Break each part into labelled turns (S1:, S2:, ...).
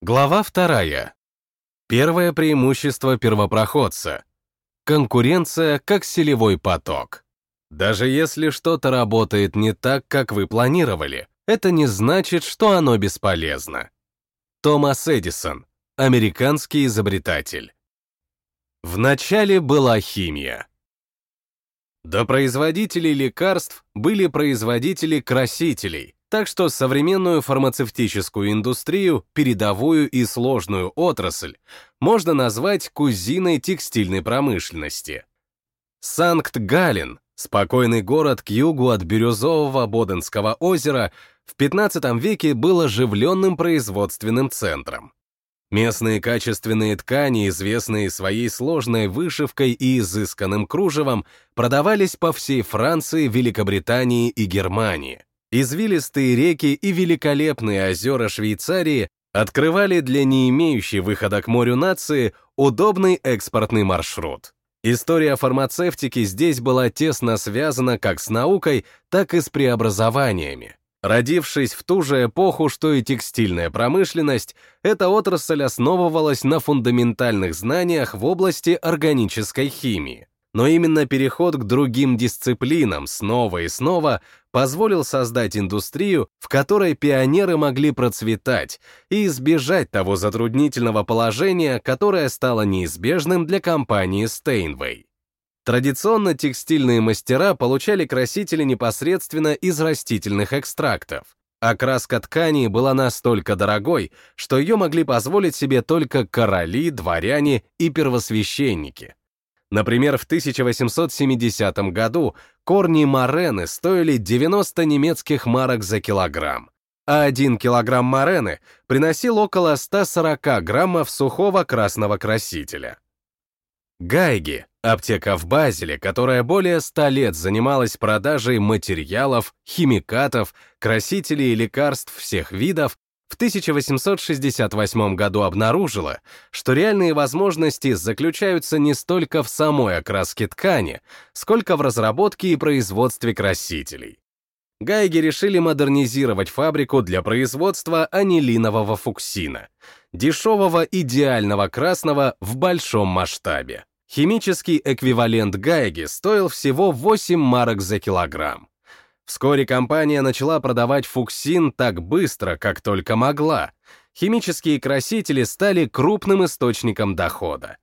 S1: Глава вторая. Первое преимущество первопроходца. Конкуренция как селевой поток. Даже если что-то работает не так, как вы планировали, это не значит, что оно бесполезно. Томас Эдисон, американский изобретатель. Вначале была химия. До производителей лекарств были производители красителей, так что современную фармацевтическую индустрию, передовую и сложную отрасль, можно назвать кузиной текстильной промышленности. Санкт-Гален, спокойный город к югу от бирюзового Боденского озера, в 15 веке был оживленным производственным центром. Местные качественные ткани, известные своей сложной вышивкой и изысканным кружевом, продавались по всей Франции, Великобритании и Германии. Извилистые реки и великолепные озера Швейцарии открывали для не имеющей выхода к морю нации удобный экспортный маршрут. История фармацевтики здесь была тесно связана как с наукой, так и с преобразованиями. Родившись в ту же эпоху, что и текстильная промышленность, эта отрасль основывалась на фундаментальных знаниях в области органической химии но именно переход к другим дисциплинам снова и снова позволил создать индустрию, в которой пионеры могли процветать и избежать того затруднительного положения, которое стало неизбежным для компании Steinway. Традиционно текстильные мастера получали красители непосредственно из растительных экстрактов. Окраска ткани была настолько дорогой, что ее могли позволить себе только короли, дворяне и первосвященники. Например, в 1870 году корни морены стоили 90 немецких марок за килограмм, а 1 килограмм морены приносил около 140 граммов сухого красного красителя. Гайги, аптека в Базеле, которая более 100 лет занималась продажей материалов, химикатов, красителей и лекарств всех видов, в 1868 году обнаружила, что реальные возможности заключаются не столько в самой окраске ткани, сколько в разработке и производстве красителей. Гайги решили модернизировать фабрику для производства анилинового фуксина, дешевого идеального красного в большом масштабе. Химический эквивалент Гайги стоил всего 8 марок за килограмм. Вскоре компания начала продавать фуксин так быстро, как только могла. Химические красители стали крупным источником дохода.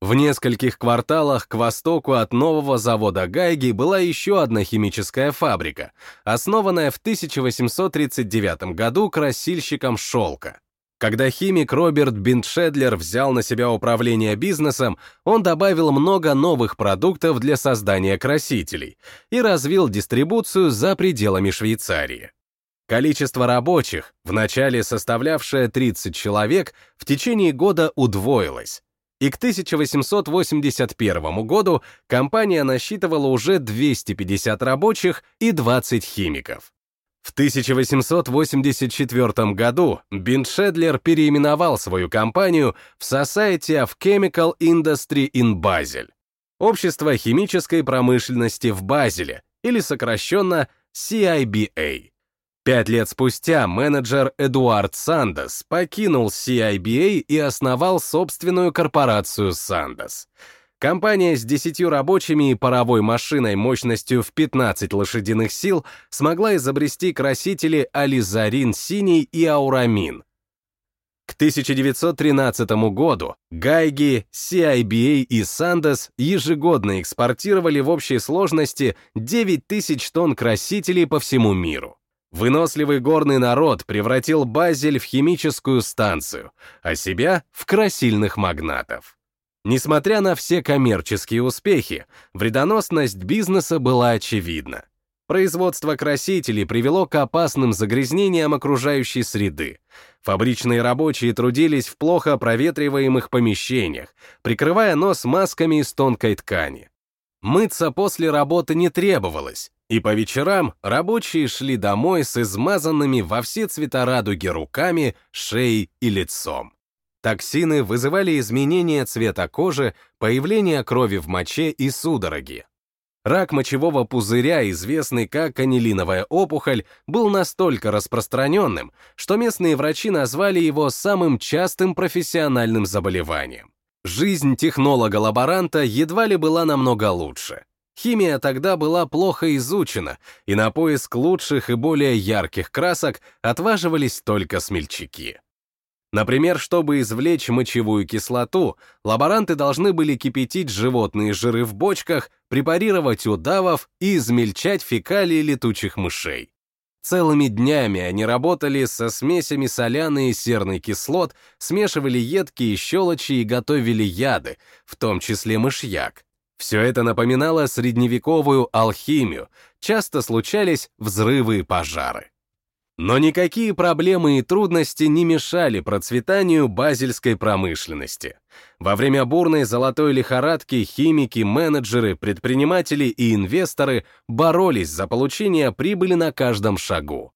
S1: В нескольких кварталах к востоку от нового завода Гайги была еще одна химическая фабрика, основанная в 1839 году красильщиком шелка. Когда химик Роберт Бинтшедлер взял на себя управление бизнесом, он добавил много новых продуктов для создания красителей и развил дистрибуцию за пределами Швейцарии. Количество рабочих, вначале составлявшее 30 человек, в течение года удвоилось. И к 1881 году компания насчитывала уже 250 рабочих и 20 химиков. В 1884 году Биншедлер переименовал свою компанию в Society of Chemical Industry in Basel, Общество химической промышленности в Базеле, или сокращенно CIBA. Пять лет спустя менеджер Эдуард Сандес покинул CIBA и основал собственную корпорацию Сандес — Компания с 10 рабочими и паровой машиной мощностью в 15 лошадиных сил смогла изобрести красители ализарин синий и аурамин. К 1913 году Гайги, CIBA и Сандес ежегодно экспортировали в общей сложности 9 тысяч тонн красителей по всему миру. Выносливый горный народ превратил Базель в химическую станцию, а себя — в красильных магнатов. Несмотря на все коммерческие успехи, вредоносность бизнеса была очевидна. Производство красителей привело к опасным загрязнениям окружающей среды. Фабричные рабочие трудились в плохо проветриваемых помещениях, прикрывая нос масками из тонкой ткани. Мыться после работы не требовалось, и по вечерам рабочие шли домой с измазанными во все цвета радуги руками, шеей и лицом. Токсины вызывали изменение цвета кожи, появление крови в моче и судороги. Рак мочевого пузыря, известный как анилиновая опухоль, был настолько распространенным, что местные врачи назвали его самым частым профессиональным заболеванием. Жизнь технолога-лаборанта едва ли была намного лучше. Химия тогда была плохо изучена, и на поиск лучших и более ярких красок отваживались только смельчаки. Например, чтобы извлечь мочевую кислоту, лаборанты должны были кипятить животные жиры в бочках, препарировать удавов и измельчать фекалии летучих мышей. Целыми днями они работали со смесями соляной и серной кислот, смешивали едкие щелочи и готовили яды, в том числе мышьяк. Все это напоминало средневековую алхимию, часто случались взрывы и пожары. Но никакие проблемы и трудности не мешали процветанию базельской промышленности. Во время бурной золотой лихорадки химики, менеджеры, предприниматели и инвесторы боролись за получение прибыли на каждом шагу.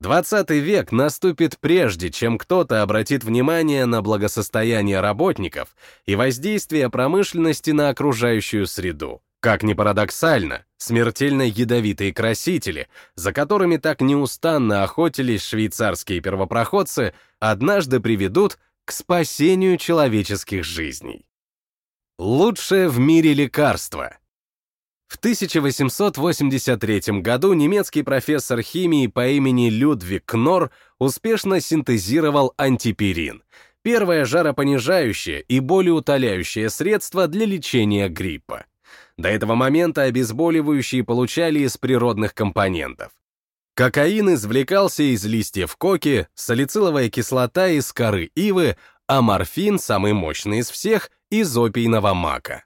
S1: 20 век наступит прежде, чем кто-то обратит внимание на благосостояние работников и воздействие промышленности на окружающую среду. Как ни парадоксально, смертельно ядовитые красители, за которыми так неустанно охотились швейцарские первопроходцы, однажды приведут к спасению человеческих жизней. Лучшее в мире лекарство. В 1883 году немецкий профессор химии по имени Людвиг Кнор успешно синтезировал антиперин, первое жаропонижающее и болеутоляющее средство для лечения гриппа. До этого момента обезболивающие получали из природных компонентов. Кокаин извлекался из листьев коки, салициловая кислота из коры ивы, а морфин, самый мощный из всех, из опийного мака.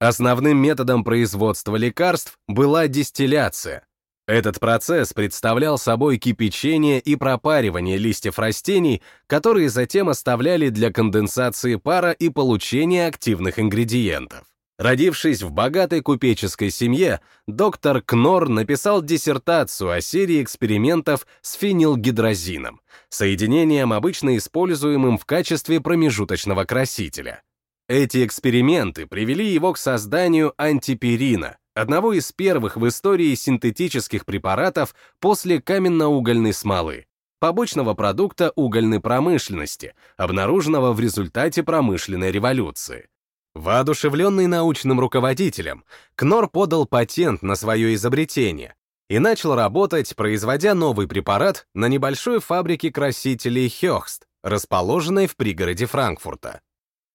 S1: Основным методом производства лекарств была дистилляция. Этот процесс представлял собой кипячение и пропаривание листьев растений, которые затем оставляли для конденсации пара и получения активных ингредиентов. Родившись в богатой купеческой семье, доктор Кнор написал диссертацию о серии экспериментов с фенилгидрозином, соединением, обычно используемым в качестве промежуточного красителя. Эти эксперименты привели его к созданию антиперина, одного из первых в истории синтетических препаратов после каменно-угольной смолы, побочного продукта угольной промышленности, обнаруженного в результате промышленной революции. Воодушевленный научным руководителем, Кнор подал патент на свое изобретение и начал работать, производя новый препарат на небольшой фабрике красителей Хёхст, расположенной в пригороде Франкфурта.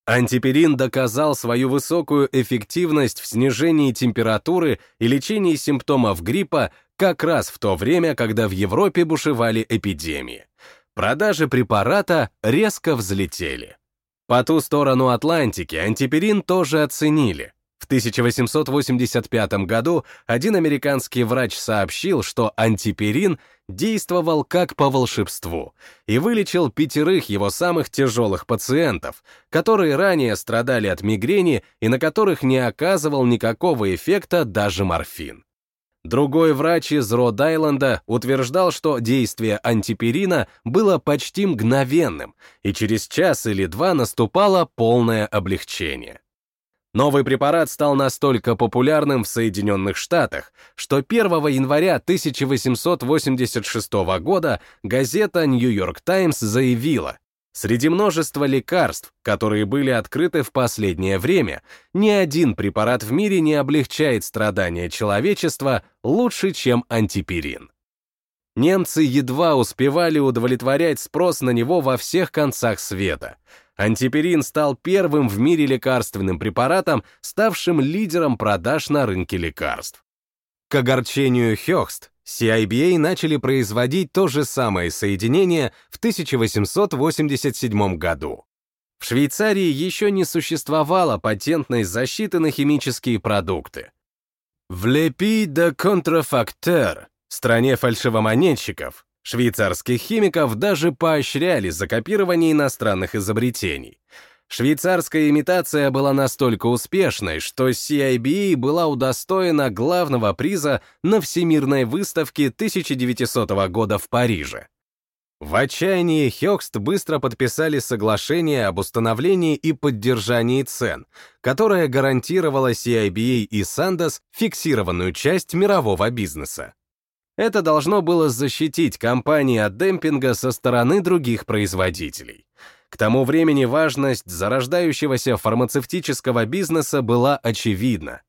S1: Антиперин доказал свою высокую эффективность в снижении температуры и лечении симптомов гриппа как раз в то время, когда в Европе бушевали эпидемии. Продажи препарата резко взлетели. По ту сторону Атлантики антиперин тоже оценили. В 1885 году один американский врач сообщил, что антиперин действовал как по волшебству и вылечил пятерых его самых тяжелых пациентов, которые ранее страдали от мигрени и на которых не оказывал никакого эффекта даже морфин. Другой врач из Род-Айленда утверждал, что действие антиперина было почти мгновенным, и через час или два наступало полное облегчение. Новый препарат стал настолько популярным в Соединенных Штатах, что 1 января 1886 года газета «Нью-Йорк Таймс» заявила, Среди множества лекарств, которые были открыты в последнее время, ни один препарат в мире не облегчает страдания человечества лучше, чем антиперин. Немцы едва успевали удовлетворять спрос на него во всех концах света. Антиперин стал первым в мире лекарственным препаратом, ставшим лидером продаж на рынке лекарств. К огорчению Хёхст, CIBA начали производить то же самое соединение в 1887 году. В Швейцарии еще не существовало патентной защиты на химические продукты. В Лепи де Контрафактер, стране фальшивомонетчиков, швейцарских химиков даже поощряли за копирование иностранных изобретений. Швейцарская имитация была настолько успешной, что CIBA была удостоена главного приза на Всемирной выставке 1900 года в Париже. В отчаянии Хёкст быстро подписали соглашение об установлении и поддержании цен, которое гарантировало CIBA и Sandoz фиксированную часть мирового бизнеса. Это должно было защитить компании от демпинга со стороны других производителей. К тому времени важность зарождающегося фармацевтического бизнеса была очевидна.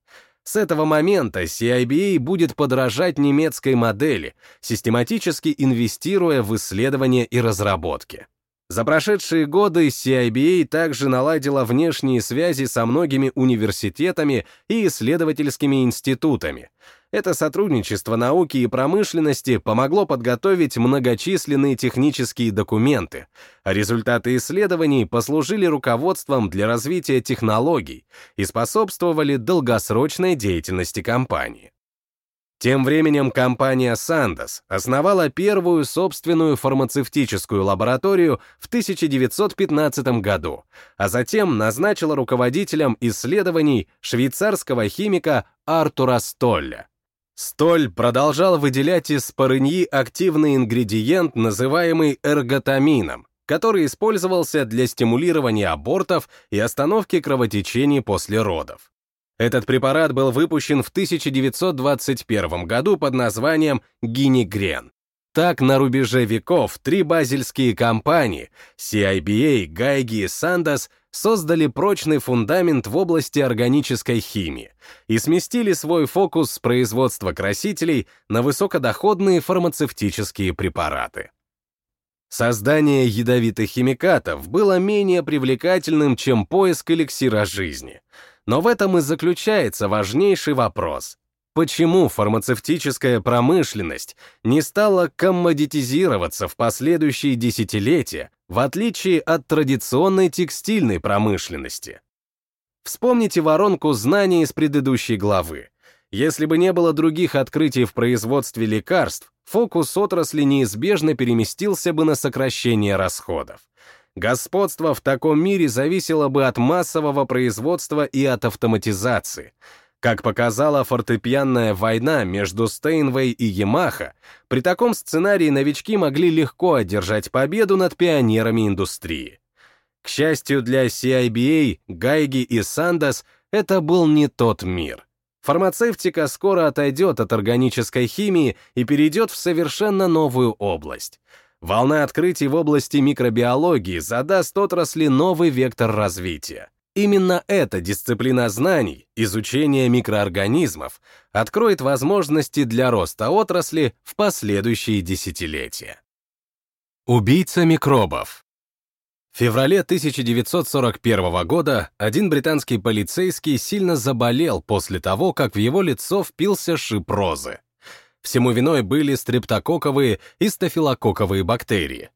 S1: С этого момента CIBA будет подражать немецкой модели, систематически инвестируя в исследования и разработки. За прошедшие годы CIBA также наладила внешние связи со многими университетами и исследовательскими институтами, это сотрудничество науки и промышленности помогло подготовить многочисленные технические документы, а результаты исследований послужили руководством для развития технологий и способствовали долгосрочной деятельности компании. Тем временем компания Sandoz основала первую собственную фармацевтическую лабораторию в 1915 году, а затем назначила руководителем исследований швейцарского химика Артура Столля. Столь продолжал выделять из парыньи активный ингредиент, называемый эрготамином, который использовался для стимулирования абортов и остановки кровотечений после родов. Этот препарат был выпущен в 1921 году под названием гинигрен. Так, на рубеже веков три базельские компании CIBA, Гайги и Sandoz создали прочный фундамент в области органической химии и сместили свой фокус с производства красителей на высокодоходные фармацевтические препараты. Создание ядовитых химикатов было менее привлекательным, чем поиск эликсира жизни. Но в этом и заключается важнейший вопрос. Почему фармацевтическая промышленность не стала коммодитизироваться в последующие десятилетия, в отличие от традиционной текстильной промышленности? Вспомните воронку знаний из предыдущей главы. Если бы не было других открытий в производстве лекарств, фокус отрасли неизбежно переместился бы на сокращение расходов. Господство в таком мире зависело бы от массового производства и от автоматизации — как показала фортепианная война между Стейнвей и Ямаха, при таком сценарии новички могли легко одержать победу над пионерами индустрии. К счастью для CIBA, Гайги и Сандас, это был не тот мир. Фармацевтика скоро отойдет от органической химии и перейдет в совершенно новую область. Волна открытий в области микробиологии задаст отрасли новый вектор развития. Именно эта дисциплина знаний, изучение микроорганизмов, откроет возможности для роста отрасли в последующие десятилетия. Убийца микробов. В феврале 1941 года один британский полицейский сильно заболел после того, как в его лицо впился шип розы. Всему виной были стрептококковые и стафилококковые бактерии.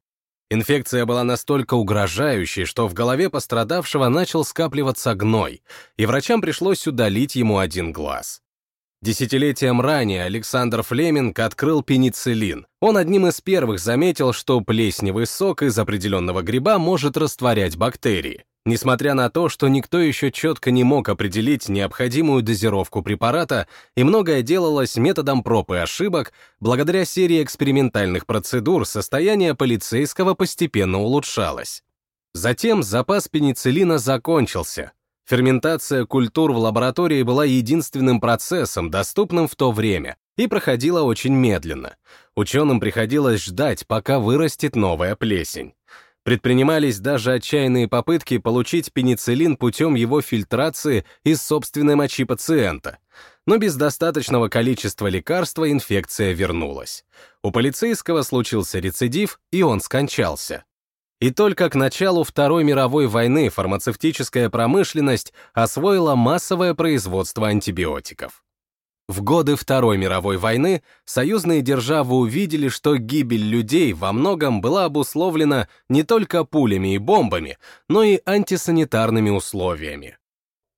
S1: Инфекция была настолько угрожающей, что в голове пострадавшего начал скапливаться гной, и врачам пришлось удалить ему один глаз. Десятилетием ранее Александр Флеминг открыл пенициллин. Он одним из первых заметил, что плесневый сок из определенного гриба может растворять бактерии несмотря на то, что никто еще четко не мог определить необходимую дозировку препарата, и многое делалось методом проб и ошибок, благодаря серии экспериментальных процедур состояние полицейского постепенно улучшалось. Затем запас пенициллина закончился. Ферментация культур в лаборатории была единственным процессом, доступным в то время, и проходила очень медленно. Ученым приходилось ждать, пока вырастет новая плесень. Предпринимались даже отчаянные попытки получить пенициллин путем его фильтрации из собственной мочи пациента. Но без достаточного количества лекарства инфекция вернулась. У полицейского случился рецидив, и он скончался. И только к началу Второй мировой войны фармацевтическая промышленность освоила массовое производство антибиотиков. В годы Второй мировой войны союзные державы увидели, что гибель людей во многом была обусловлена не только пулями и бомбами, но и антисанитарными условиями.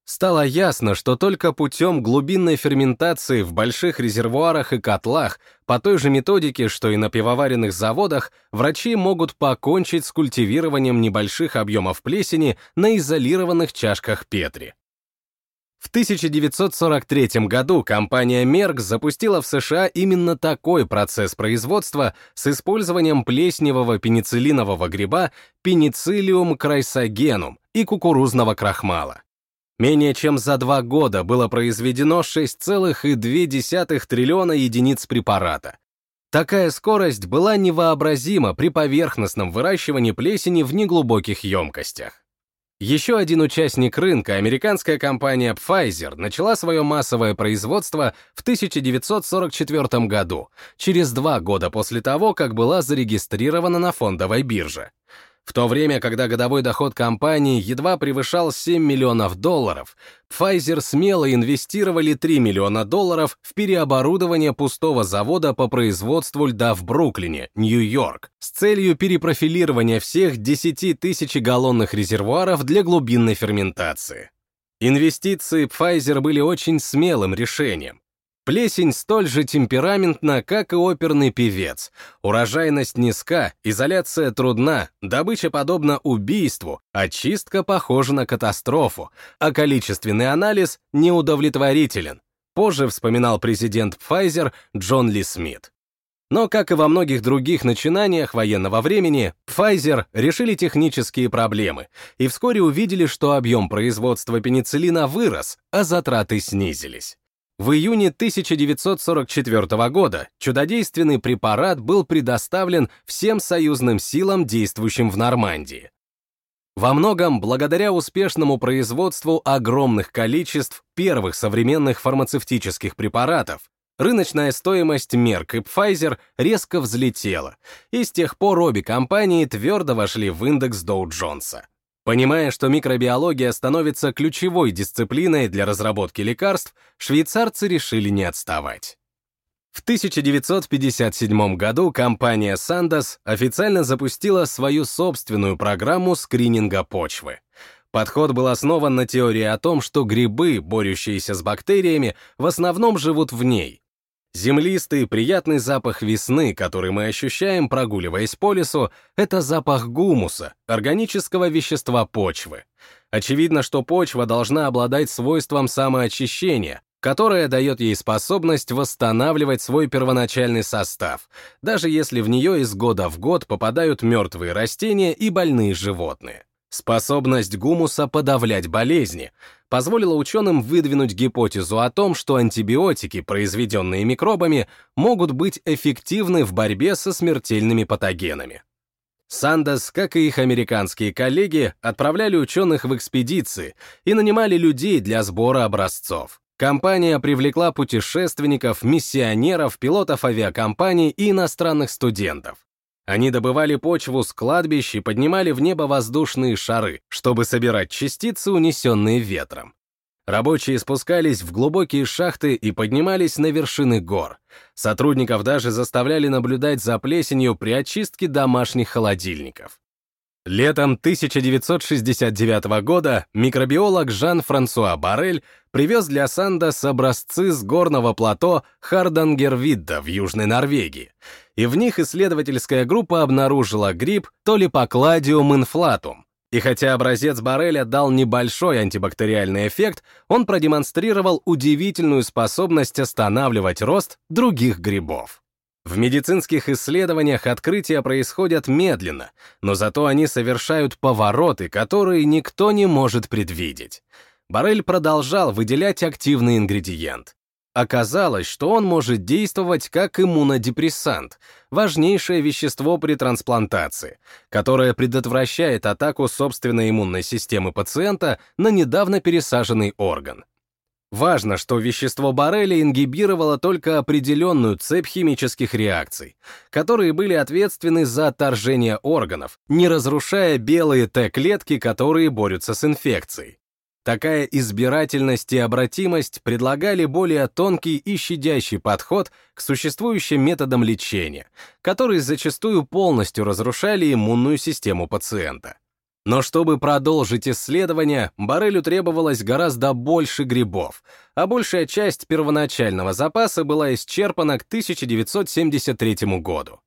S1: Стало ясно, что только путем глубинной ферментации в больших резервуарах и котлах, по той же методике, что и на пивоваренных заводах, врачи могут покончить с культивированием небольших объемов плесени на изолированных чашках Петри. В 1943 году компания Merck запустила в США именно такой процесс производства с использованием плесневого пенициллинового гриба пенициллиум крайсогенум и кукурузного крахмала. Менее чем за два года было произведено 6,2 триллиона единиц препарата. Такая скорость была невообразима при поверхностном выращивании плесени в неглубоких емкостях. Еще один участник рынка, американская компания Pfizer, начала свое массовое производство в 1944 году, через два года после того, как была зарегистрирована на фондовой бирже. В то время, когда годовой доход компании едва превышал 7 миллионов долларов, Pfizer смело инвестировали 3 миллиона долларов в переоборудование пустого завода по производству льда в Бруклине, Нью-Йорк, с целью перепрофилирования всех 10 тысяч галлонных резервуаров для глубинной ферментации. Инвестиции Pfizer были очень смелым решением, Плесень столь же темпераментна, как и оперный певец. Урожайность низка, изоляция трудна, добыча подобна убийству, очистка похожа на катастрофу, а количественный анализ неудовлетворителен. Позже вспоминал президент Pfizer Джон Ли Смит. Но, как и во многих других начинаниях военного времени, Pfizer решили технические проблемы и вскоре увидели, что объем производства пенициллина вырос, а затраты снизились. В июне 1944 года чудодейственный препарат был предоставлен всем союзным силам, действующим в Нормандии. Во многом благодаря успешному производству огромных количеств первых современных фармацевтических препаратов, рыночная стоимость Merck и Pfizer резко взлетела, и с тех пор обе компании твердо вошли в индекс Доу-Джонса. Понимая, что микробиология становится ключевой дисциплиной для разработки лекарств, швейцарцы решили не отставать. В 1957 году компания Sandoz официально запустила свою собственную программу скрининга почвы. Подход был основан на теории о том, что грибы, борющиеся с бактериями, в основном живут в ней, Землистый, приятный запах весны, который мы ощущаем, прогуливаясь по лесу, это запах гумуса, органического вещества почвы. Очевидно, что почва должна обладать свойством самоочищения, которое дает ей способность восстанавливать свой первоначальный состав, даже если в нее из года в год попадают мертвые растения и больные животные. Способность гумуса подавлять болезни позволила ученым выдвинуть гипотезу о том, что антибиотики, произведенные микробами, могут быть эффективны в борьбе со смертельными патогенами. Сандос, как и их американские коллеги, отправляли ученых в экспедиции и нанимали людей для сбора образцов. Компания привлекла путешественников, миссионеров, пилотов авиакомпаний и иностранных студентов. Они добывали почву с кладбищ и поднимали в небо воздушные шары, чтобы собирать частицы, унесенные ветром. Рабочие спускались в глубокие шахты и поднимались на вершины гор. Сотрудников даже заставляли наблюдать за плесенью при очистке домашних холодильников. Летом 1969 года микробиолог Жан-Франсуа Барель привез для Сандос образцы с горного плато Хардангервидда в Южной Норвегии, и в них исследовательская группа обнаружила гриб Толипокладиум инфлатум. И хотя образец Барреля дал небольшой антибактериальный эффект, он продемонстрировал удивительную способность останавливать рост других грибов. В медицинских исследованиях открытия происходят медленно, но зато они совершают повороты, которые никто не может предвидеть. Барель продолжал выделять активный ингредиент. Оказалось, что он может действовать как иммунодепрессант, важнейшее вещество при трансплантации, которое предотвращает атаку собственной иммунной системы пациента на недавно пересаженный орган. Важно, что вещество Барреля ингибировало только определенную цепь химических реакций, которые были ответственны за отторжение органов, не разрушая белые Т-клетки, которые борются с инфекцией. Такая избирательность и обратимость предлагали более тонкий и щадящий подход к существующим методам лечения, которые зачастую полностью разрушали иммунную систему пациента. Но чтобы продолжить исследование, Барелю требовалось гораздо больше грибов, а большая часть первоначального запаса была исчерпана к 1973 году.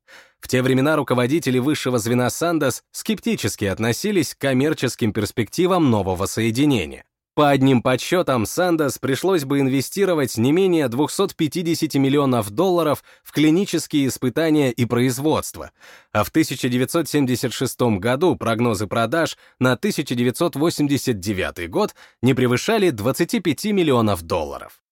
S1: В те времена руководители высшего звена Сандос скептически относились к коммерческим перспективам нового соединения. По одним подсчетам, Сандос пришлось бы инвестировать не менее 250 миллионов долларов в клинические испытания и производство, а в 1976 году прогнозы продаж на 1989 год не превышали 25 миллионов долларов.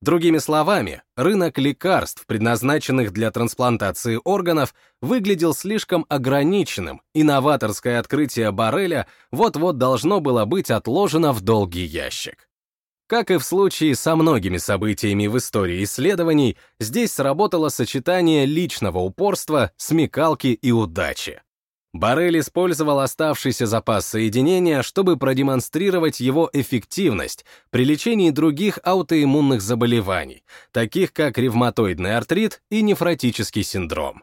S1: Другими словами, рынок лекарств, предназначенных для трансплантации органов, выглядел слишком ограниченным, и новаторское открытие Барреля вот-вот должно было быть отложено в долгий ящик. Как и в случае со многими событиями в истории исследований, здесь сработало сочетание личного упорства, смекалки и удачи. Барель использовал оставшийся запас соединения, чтобы продемонстрировать его эффективность при лечении других аутоиммунных заболеваний, таких как ревматоидный артрит и нефротический синдром.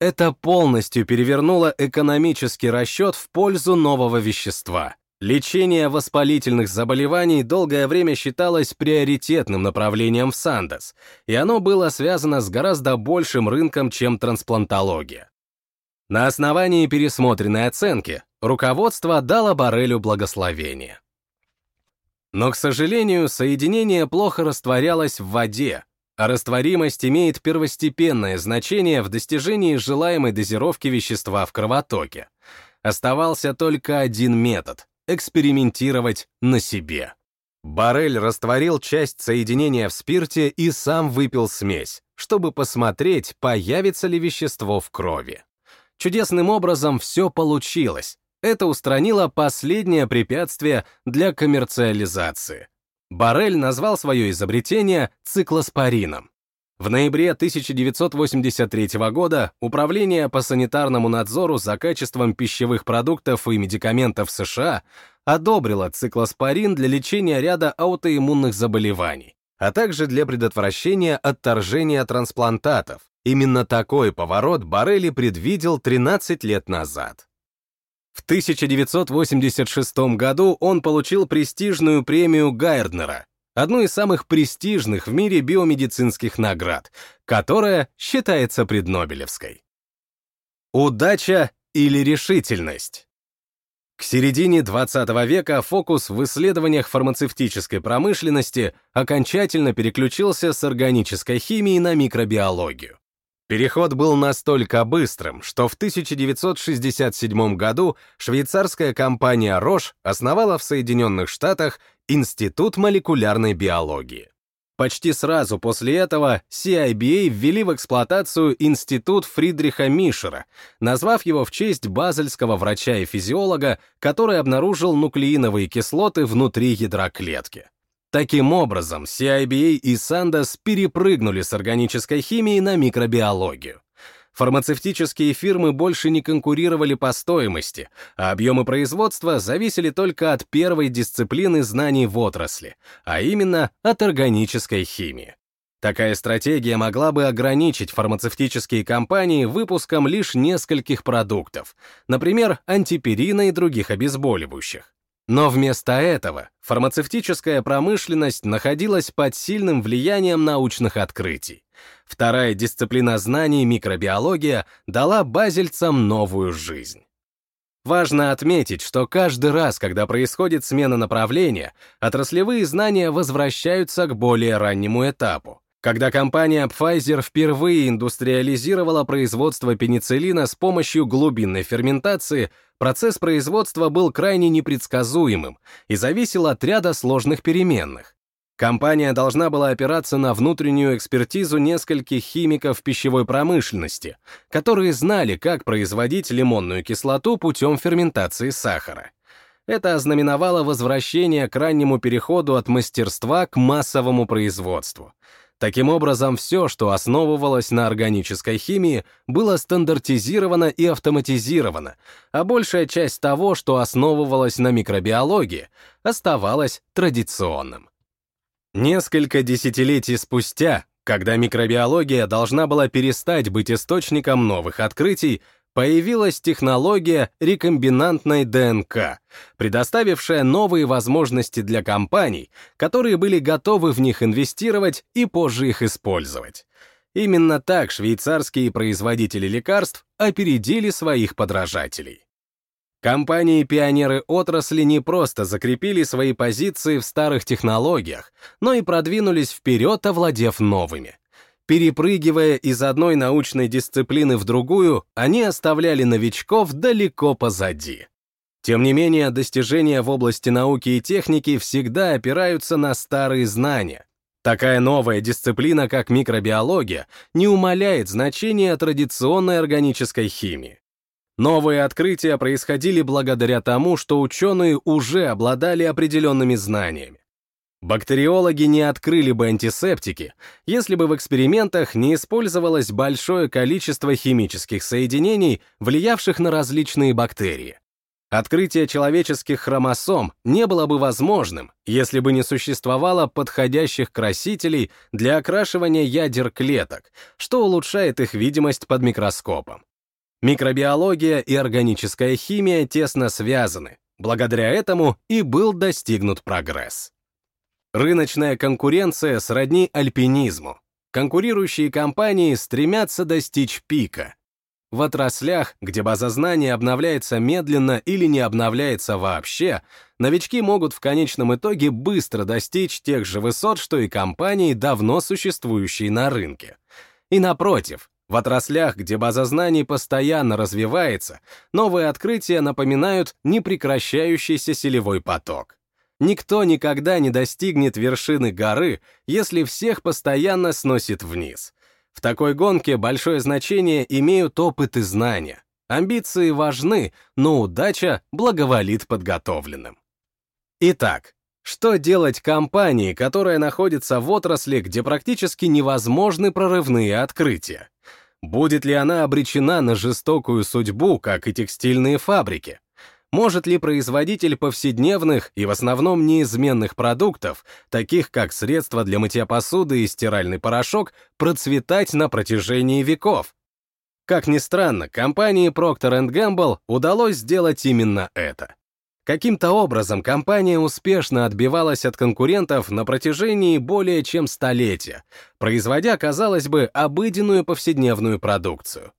S1: Это полностью перевернуло экономический расчет в пользу нового вещества. Лечение воспалительных заболеваний долгое время считалось приоритетным направлением в Сандес, и оно было связано с гораздо большим рынком, чем трансплантология. На основании пересмотренной оценки руководство дало Барелю благословение. Но, к сожалению, соединение плохо растворялось в воде, а растворимость имеет первостепенное значение в достижении желаемой дозировки вещества в кровотоке. Оставался только один метод — экспериментировать на себе. Барель растворил часть соединения в спирте и сам выпил смесь, чтобы посмотреть, появится ли вещество в крови. Чудесным образом все получилось. Это устранило последнее препятствие для коммерциализации. Барель назвал свое изобретение циклоспорином. В ноябре 1983 года Управление по санитарному надзору за качеством пищевых продуктов и медикаментов США одобрило циклоспорин для лечения ряда аутоиммунных заболеваний, а также для предотвращения отторжения трансплантатов, Именно такой поворот Барелли предвидел 13 лет назад. В 1986 году он получил престижную премию Гайрднера, одну из самых престижных в мире биомедицинских наград, которая считается преднобелевской. Удача или решительность? К середине 20 века фокус в исследованиях фармацевтической промышленности окончательно переключился с органической химии на микробиологию. Переход был настолько быстрым, что в 1967 году швейцарская компания Roche основала в Соединенных Штатах Институт молекулярной биологии. Почти сразу после этого CIBA ввели в эксплуатацию Институт Фридриха Мишера, назвав его в честь базельского врача и физиолога, который обнаружил нуклеиновые кислоты внутри ядра клетки. Таким образом, CIBA и Sandoz перепрыгнули с органической химии на микробиологию. Фармацевтические фирмы больше не конкурировали по стоимости, а объемы производства зависели только от первой дисциплины знаний в отрасли, а именно от органической химии. Такая стратегия могла бы ограничить фармацевтические компании выпуском лишь нескольких продуктов, например, антиперина и других обезболивающих. Но вместо этого фармацевтическая промышленность находилась под сильным влиянием научных открытий. Вторая дисциплина знаний, микробиология, дала базельцам новую жизнь. Важно отметить, что каждый раз, когда происходит смена направления, отраслевые знания возвращаются к более раннему этапу. Когда компания Pfizer впервые индустриализировала производство пенициллина с помощью глубинной ферментации, Процесс производства был крайне непредсказуемым и зависел от ряда сложных переменных. Компания должна была опираться на внутреннюю экспертизу нескольких химиков пищевой промышленности, которые знали, как производить лимонную кислоту путем ферментации сахара. Это ознаменовало возвращение к раннему переходу от мастерства к массовому производству. Таким образом, все, что основывалось на органической химии, было стандартизировано и автоматизировано, а большая часть того, что основывалось на микробиологии, оставалась традиционным. Несколько десятилетий спустя, когда микробиология должна была перестать быть источником новых открытий, появилась технология рекомбинантной ДНК, предоставившая новые возможности для компаний, которые были готовы в них инвестировать и позже их использовать. Именно так швейцарские производители лекарств опередили своих подражателей. Компании-пионеры отрасли не просто закрепили свои позиции в старых технологиях, но и продвинулись вперед, овладев новыми. Перепрыгивая из одной научной дисциплины в другую, они оставляли новичков далеко позади. Тем не менее, достижения в области науки и техники всегда опираются на старые знания. Такая новая дисциплина, как микробиология, не умаляет значения традиционной органической химии. Новые открытия происходили благодаря тому, что ученые уже обладали определенными знаниями. Бактериологи не открыли бы антисептики, если бы в экспериментах не использовалось большое количество химических соединений, влиявших на различные бактерии. Открытие человеческих хромосом не было бы возможным, если бы не существовало подходящих красителей для окрашивания ядер клеток, что улучшает их видимость под микроскопом. Микробиология и органическая химия тесно связаны, благодаря этому и был достигнут прогресс. Рыночная конкуренция сродни альпинизму. Конкурирующие компании стремятся достичь пика. В отраслях, где база знаний обновляется медленно или не обновляется вообще, новички могут в конечном итоге быстро достичь тех же высот, что и компании, давно существующие на рынке. И напротив, в отраслях, где база знаний постоянно развивается, новые открытия напоминают непрекращающийся селевой поток. Никто никогда не достигнет вершины горы, если всех постоянно сносит вниз. В такой гонке большое значение имеют опыт и знания. Амбиции важны, но удача благоволит подготовленным. Итак, что делать компании, которая находится в отрасли, где практически невозможны прорывные открытия? Будет ли она обречена на жестокую судьбу, как и текстильные фабрики? Может ли производитель повседневных и в основном неизменных продуктов, таких как средства для мытья посуды и стиральный порошок, процветать на протяжении веков? Как ни странно, компании Procter Gamble удалось сделать именно это. Каким-то образом компания успешно отбивалась от конкурентов на протяжении более чем столетия, производя, казалось бы, обыденную повседневную продукцию.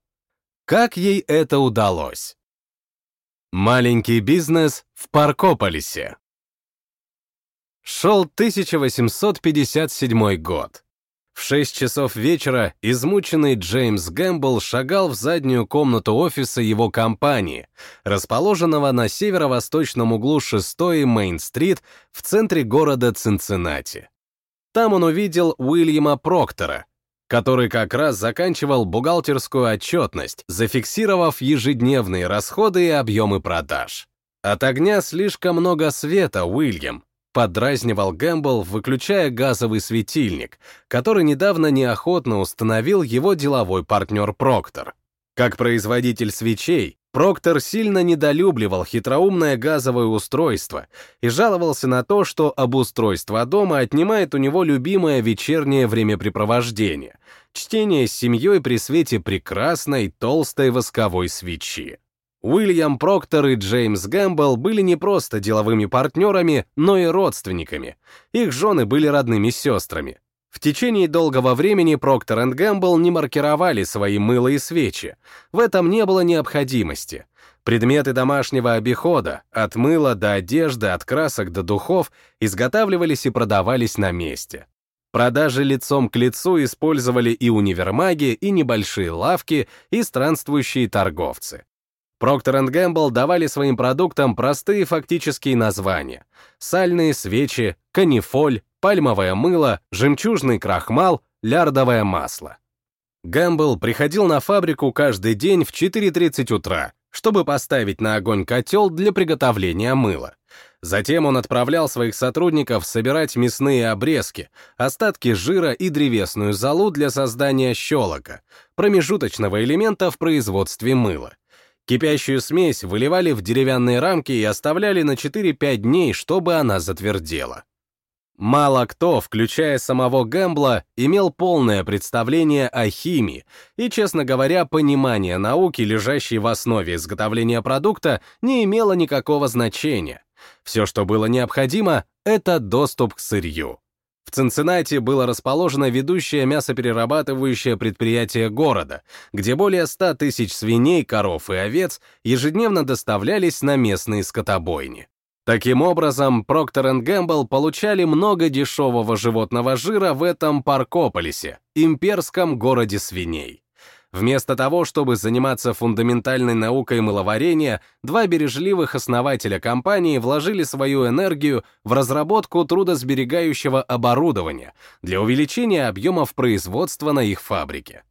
S1: Как ей это удалось? Маленький бизнес в Паркополисе. Шел 1857 год. В 6 часов вечера измученный Джеймс Гэмбл шагал в заднюю комнату офиса его компании, расположенного на северо-восточном углу 6-й Мейн-стрит в центре города Цинциннати. Там он увидел Уильяма Проктора, который как раз заканчивал бухгалтерскую отчетность, зафиксировав ежедневные расходы и объемы продаж. От огня слишком много света, Уильям, Подразнивал Гэмбл, выключая газовый светильник, который недавно неохотно установил его деловой партнер Проктор. Как производитель свечей, Проктор сильно недолюбливал хитроумное газовое устройство и жаловался на то, что обустройство дома отнимает у него любимое вечернее времяпрепровождение — чтение с семьей при свете прекрасной толстой восковой свечи. Уильям Проктор и Джеймс Гэмбл были не просто деловыми партнерами, но и родственниками. Их жены были родными сестрами. В течение долгого времени Проктор и Гэмбл не маркировали свои мыло и свечи. В этом не было необходимости. Предметы домашнего обихода, от мыла до одежды, от красок до духов, изготавливались и продавались на месте. Продажи лицом к лицу использовали и универмаги, и небольшие лавки, и странствующие торговцы. Procter Gamble давали своим продуктам простые фактические названия. Сальные свечи, канифоль, пальмовое мыло, жемчужный крахмал, лярдовое масло. Гэмбл приходил на фабрику каждый день в 4.30 утра, чтобы поставить на огонь котел для приготовления мыла. Затем он отправлял своих сотрудников собирать мясные обрезки, остатки жира и древесную золу для создания щелока, промежуточного элемента в производстве мыла. Кипящую смесь выливали в деревянные рамки и оставляли на 4-5 дней, чтобы она затвердела. Мало кто, включая самого Гэмбла, имел полное представление о химии, и, честно говоря, понимание науки, лежащей в основе изготовления продукта, не имело никакого значения. Все, что было необходимо, это доступ к сырью. В Цинциннати было расположено ведущее мясоперерабатывающее предприятие города, где более 100 тысяч свиней, коров и овец ежедневно доставлялись на местные скотобойни. Таким образом, Procter Gamble получали много дешевого животного жира в этом Паркополисе, имперском городе свиней. Вместо того, чтобы заниматься фундаментальной наукой мыловарения, два бережливых основателя компании вложили свою энергию в разработку трудосберегающего оборудования для увеличения объемов производства на их фабрике.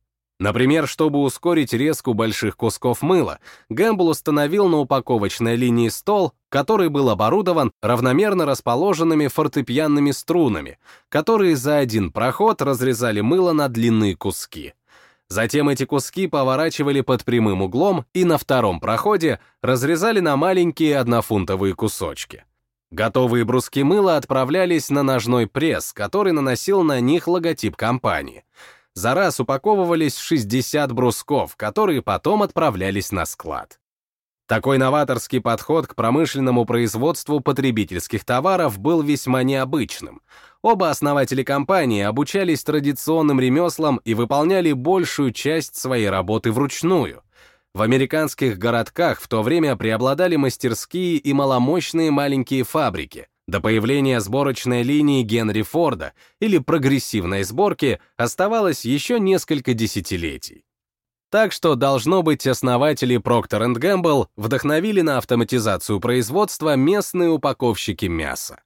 S1: Например, чтобы ускорить резку больших кусков мыла, Гэмбл установил на упаковочной линии стол, который был оборудован равномерно расположенными фортепианными струнами, которые за один проход разрезали мыло на длинные куски. Затем эти куски поворачивали под прямым углом и на втором проходе разрезали на маленькие однофунтовые кусочки. Готовые бруски мыла отправлялись на ножной пресс, который наносил на них логотип компании. За раз упаковывались 60 брусков, которые потом отправлялись на склад. Такой новаторский подход к промышленному производству потребительских товаров был весьма необычным. Оба основатели компании обучались традиционным ремеслам и выполняли большую часть своей работы вручную. В американских городках в то время преобладали мастерские и маломощные маленькие фабрики. До появления сборочной линии Генри Форда или прогрессивной сборки оставалось еще несколько десятилетий. Так что, должно быть, основатели Procter Gamble вдохновили на автоматизацию производства местные упаковщики мяса.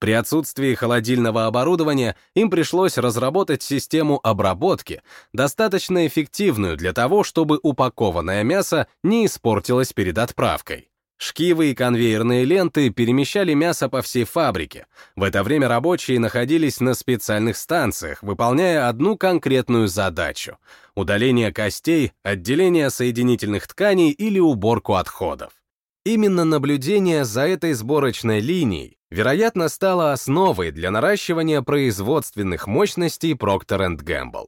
S1: При отсутствии холодильного оборудования им пришлось разработать систему обработки, достаточно эффективную для того, чтобы упакованное мясо не испортилось перед отправкой. Шкивы и конвейерные ленты перемещали мясо по всей фабрике. В это время рабочие находились на специальных станциях, выполняя одну конкретную задачу — удаление костей, отделение соединительных тканей или уборку отходов. Именно наблюдение за этой сборочной линией, вероятно, стало основой для наращивания производственных мощностей Procter Gamble.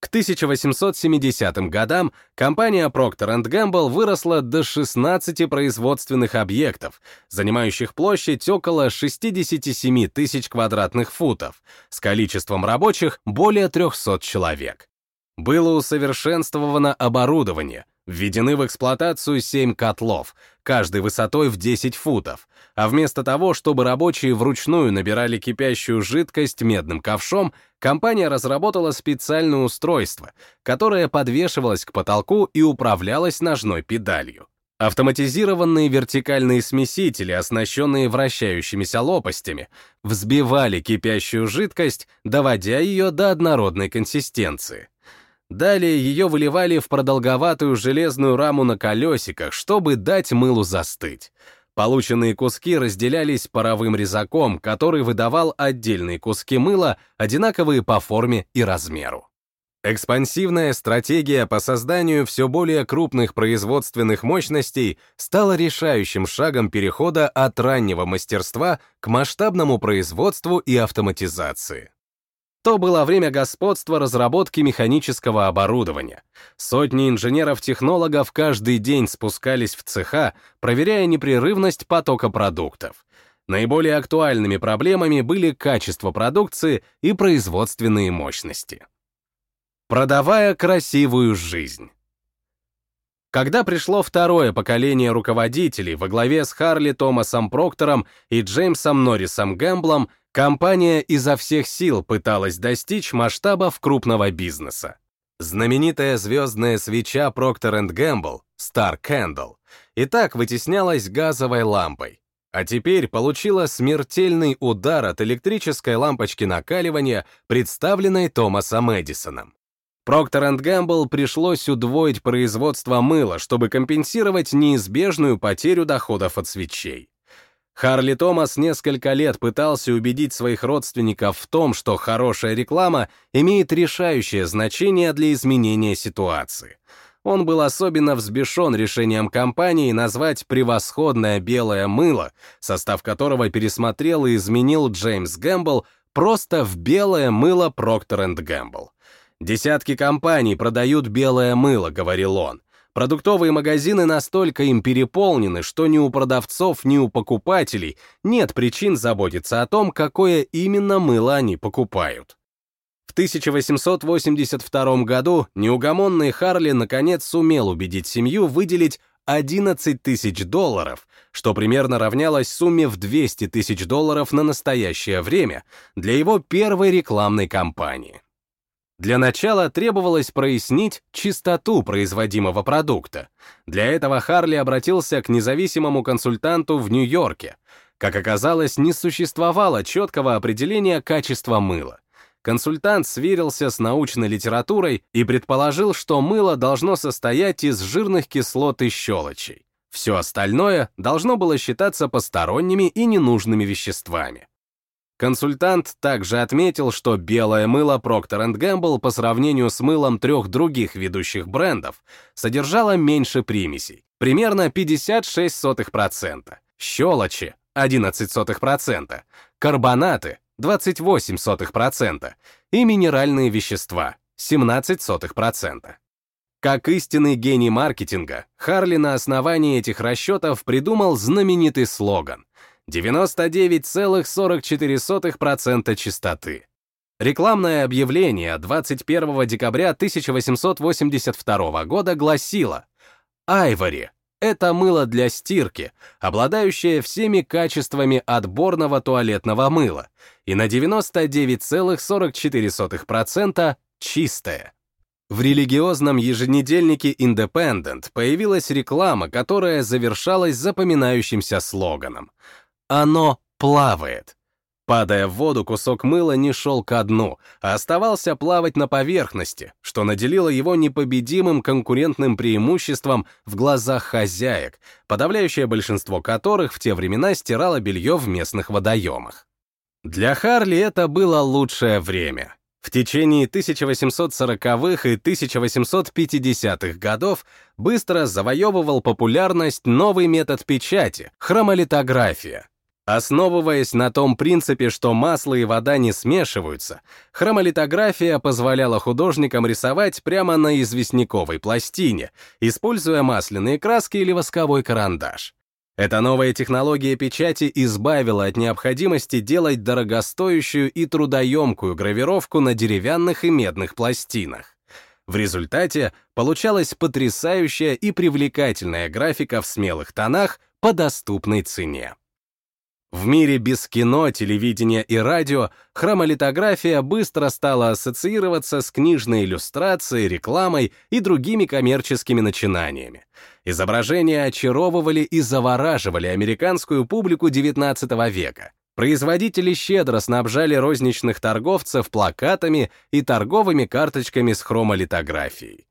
S1: К 1870 годам компания Procter Gamble выросла до 16 производственных объектов, занимающих площадь около 67 тысяч квадратных футов, с количеством рабочих более 300 человек. Было усовершенствовано оборудование, введены в эксплуатацию 7 котлов, каждый высотой в 10 футов, а вместо того, чтобы рабочие вручную набирали кипящую жидкость медным ковшом, компания разработала специальное устройство, которое подвешивалось к потолку и управлялось ножной педалью. Автоматизированные вертикальные смесители, оснащенные вращающимися лопастями, взбивали кипящую жидкость, доводя ее до однородной консистенции. Далее ее выливали в продолговатую железную раму на колесиках, чтобы дать мылу застыть. Полученные куски разделялись паровым резаком, который выдавал отдельные куски мыла, одинаковые по форме и размеру. Экспансивная стратегия по созданию все более крупных производственных мощностей стала решающим шагом перехода от раннего мастерства к масштабному производству и автоматизации. То было время господства разработки механического оборудования. Сотни инженеров-технологов каждый день спускались в цеха, проверяя непрерывность потока продуктов. Наиболее актуальными проблемами были качество продукции и производственные мощности. Продавая красивую жизнь. Когда пришло второе поколение руководителей во главе с Харли Томасом Проктором и Джеймсом Норрисом Гэмблом, компания изо всех сил пыталась достичь масштабов крупного бизнеса. Знаменитая звездная свеча Procter Gamble, Star Candle, и так вытеснялась газовой лампой, а теперь получила смертельный удар от электрической лампочки накаливания, представленной Томасом Эдисоном. Procter Gamble пришлось удвоить производство мыла, чтобы компенсировать неизбежную потерю доходов от свечей. Харли Томас несколько лет пытался убедить своих родственников в том, что хорошая реклама имеет решающее значение для изменения ситуации. Он был особенно взбешен решением компании назвать превосходное белое мыло, состав которого пересмотрел и изменил Джеймс Гэмбл, просто в белое мыло Procter Gamble. Десятки компаний продают белое мыло, говорил он. Продуктовые магазины настолько им переполнены, что ни у продавцов, ни у покупателей нет причин заботиться о том, какое именно мыло они покупают. В 1882 году неугомонный Харли наконец сумел убедить семью выделить 11 тысяч долларов, что примерно равнялось сумме в 200 тысяч долларов на настоящее время для его первой рекламной кампании. Для начала требовалось прояснить чистоту производимого продукта. Для этого Харли обратился к независимому консультанту в Нью-Йорке. Как оказалось, не существовало четкого определения качества мыла. Консультант сверился с научной литературой и предположил, что мыло должно состоять из жирных кислот и щелочей. Все остальное должно было считаться посторонними и ненужными веществами. Консультант также отметил, что белое мыло Procter Gamble по сравнению с мылом трех других ведущих брендов содержало меньше примесей, примерно 56%, щелочи 11%, карбонаты 28% и минеральные вещества 17%. Как истинный гений маркетинга, Харли на основании этих расчетов придумал знаменитый слоган 99,44% чистоты. Рекламное объявление 21 декабря 1882 года гласило «Айвори это мыло для стирки, обладающее всеми качествами отборного туалетного мыла и на 99,44% чистое. В религиозном еженедельнике Independent появилась реклама, которая завершалась запоминающимся слоганом «Оно плавает». Падая в воду, кусок мыла не шел ко дну, а оставался плавать на поверхности, что наделило его непобедимым конкурентным преимуществом в глазах хозяек, подавляющее большинство которых в те времена стирало белье в местных водоемах. Для Харли это было лучшее время. В течение 1840-х и 1850-х годов быстро завоевывал популярность новый метод печати — хромолитография, Основываясь на том принципе, что масло и вода не смешиваются, хромолитография позволяла художникам рисовать прямо на известняковой пластине, используя масляные краски или восковой карандаш. Эта новая технология печати избавила от необходимости делать дорогостоящую и трудоемкую гравировку на деревянных и медных пластинах. В результате получалась потрясающая и привлекательная графика в смелых тонах по доступной цене. В мире без кино, телевидения и радио хромолитография быстро стала ассоциироваться с книжной иллюстрацией, рекламой и другими коммерческими начинаниями. Изображения очаровывали и завораживали американскую публику XIX века. Производители щедро снабжали розничных торговцев плакатами и торговыми карточками с хромолитографией.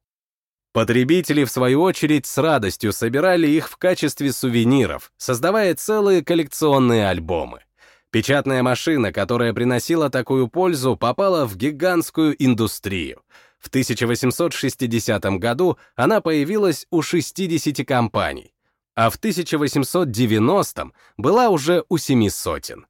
S1: Потребители, в свою очередь, с радостью собирали их в качестве сувениров, создавая целые коллекционные альбомы. Печатная машина, которая приносила такую пользу, попала в гигантскую индустрию. В 1860 году она появилась у 60 компаний, а в 1890 была уже у семи сотен.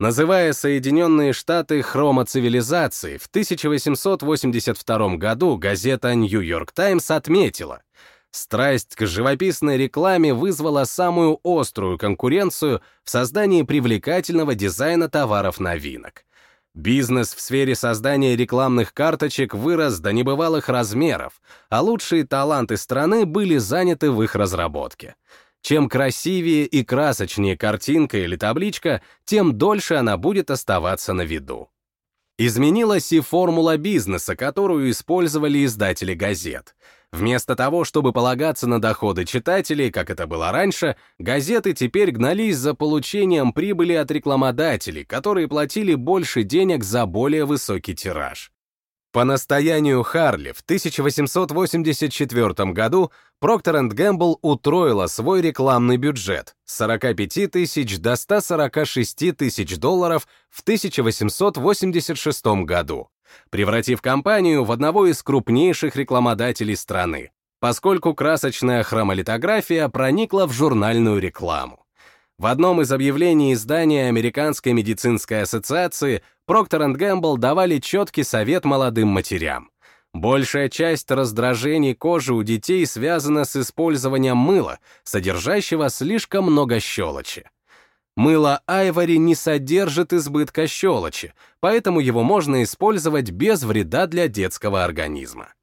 S1: Называя Соединенные Штаты хромоцивилизацией, в 1882 году газета «Нью-Йорк Таймс» отметила, страсть к живописной рекламе вызвала самую острую конкуренцию в создании привлекательного дизайна товаров-новинок. Бизнес в сфере создания рекламных карточек вырос до небывалых размеров, а лучшие таланты страны были заняты в их разработке. Чем красивее и красочнее картинка или табличка, тем дольше она будет оставаться на виду. Изменилась и формула бизнеса, которую использовали издатели газет. Вместо того, чтобы полагаться на доходы читателей, как это было раньше, газеты теперь гнались за получением прибыли от рекламодателей, которые платили больше денег за более высокий тираж. По настоянию Харли в 1884 году Procter Gamble утроила свой рекламный бюджет с 45 тысяч до 146 тысяч долларов в 1886 году, превратив компанию в одного из крупнейших рекламодателей страны, поскольку красочная хромолитография проникла в журнальную рекламу. В одном из объявлений издания Американской медицинской ассоциации Procter Gamble давали четкий совет молодым матерям. Большая часть раздражений кожи у детей связана с использованием мыла, содержащего слишком много щелочи. Мыло Айвори не содержит избытка щелочи, поэтому его можно использовать без вреда для детского организма.